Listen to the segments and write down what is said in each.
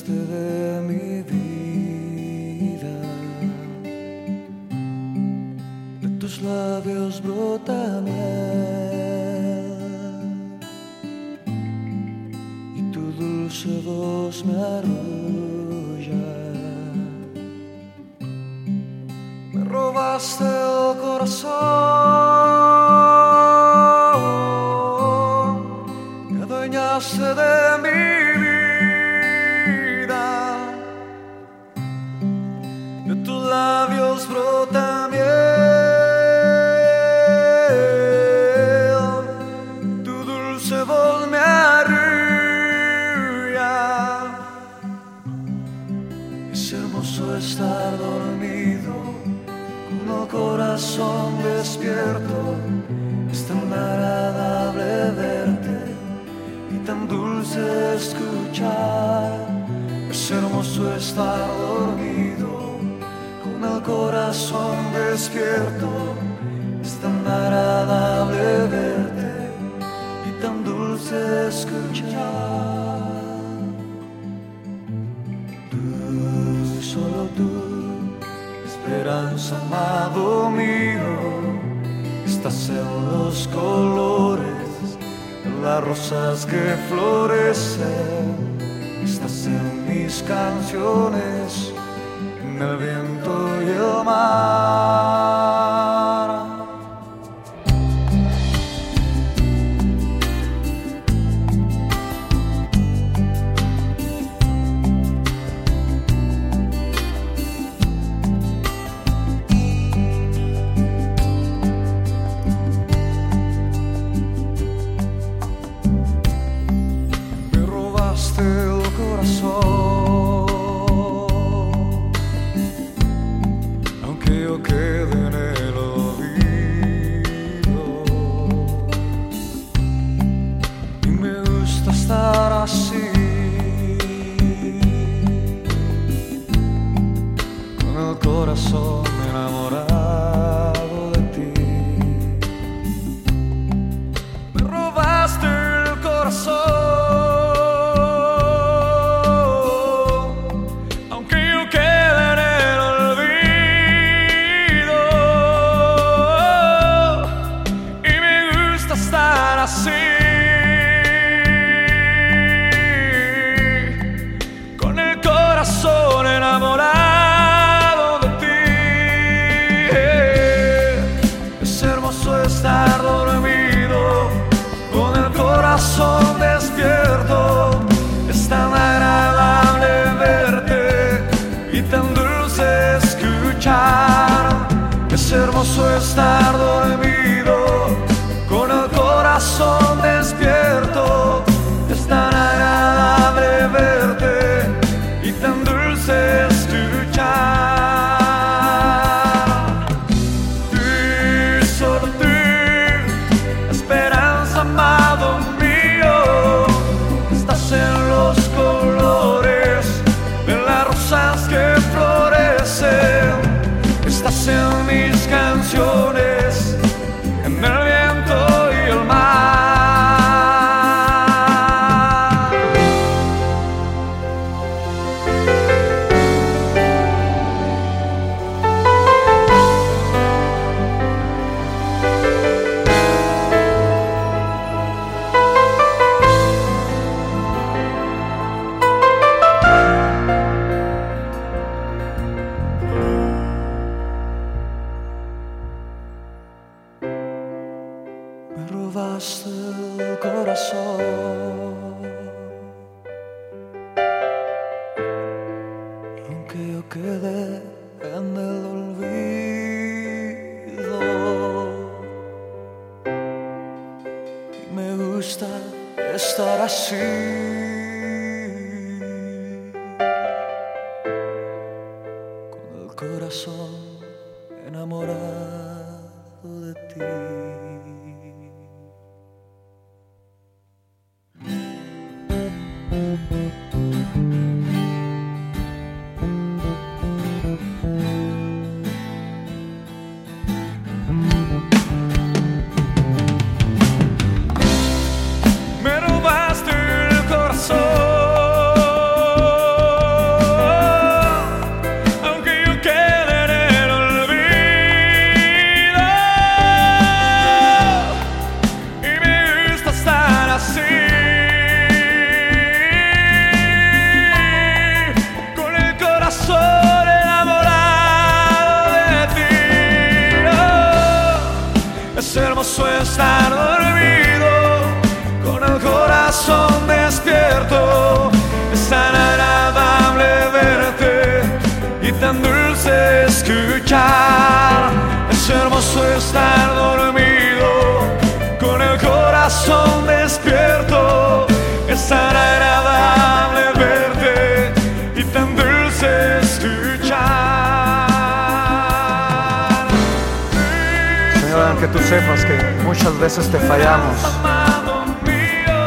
mi vida. De tus labios brota miel y tu dulce voz me arrulla. Me robaste el corazón, brota miel, tu dulce voz me arrulla. Es hermoso estar dormido con el corazón despierto. Es tan agradable verte y tan dulce escuchar. Es hermoso estar dormido corazón despierto. Es tan agradable verte y tan dulce escuchar. Tú, solo tú, esperanza, amado mío, estás en los colores, en las rosas que florecen, estás en mis canciones, el viento y el. Aunque yo así, con el corazón enamorado de ti. Es hermoso estar dormido con el corazón despierto. Es tan agradable verte y tan dulce escuchar. Es hermoso estar corazón despierto. Es tan agradable verte y tan dulce escuchar. Solo tú, esperanza, amado mío, estás en los colores de las rosas que florecen, estás en mis Aunque yo quedé en el olvido. Me gusta estar así. Con el corazón enamorado de ti. Hermoso estar dormido con el corazón despierto. Es tan agradable verte y tan dulce escuchar. Señor, aunque tú sepas que muchas veces te fallamos,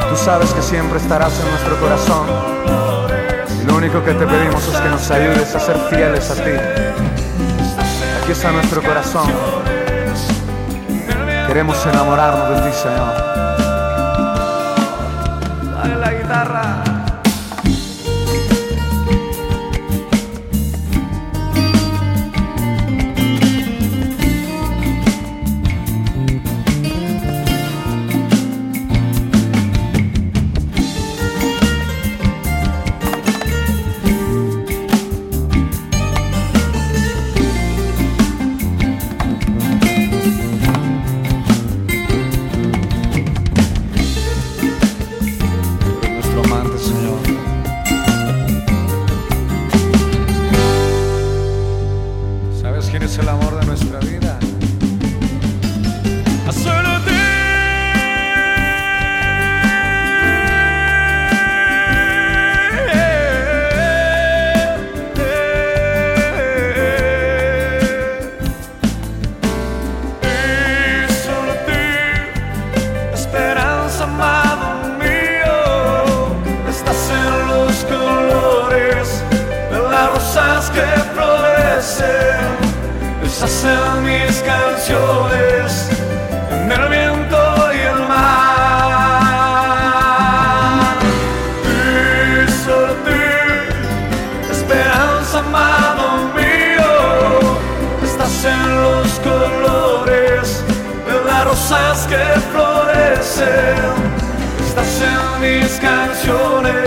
tú sabes que siempre estarás en nuestro corazón. Y lo único que te pedimos es que nos ayudes a ser fieles a ti. Está nuestro corazón. Queremos enamorarnos de ti, Señor. Dale la guitarra. Florecen. Estás en mis canciones, en el viento y el mar. Y solo tú, esperanza, amado mío, estás en los colores de las rosas que florecen. Estás en mis canciones,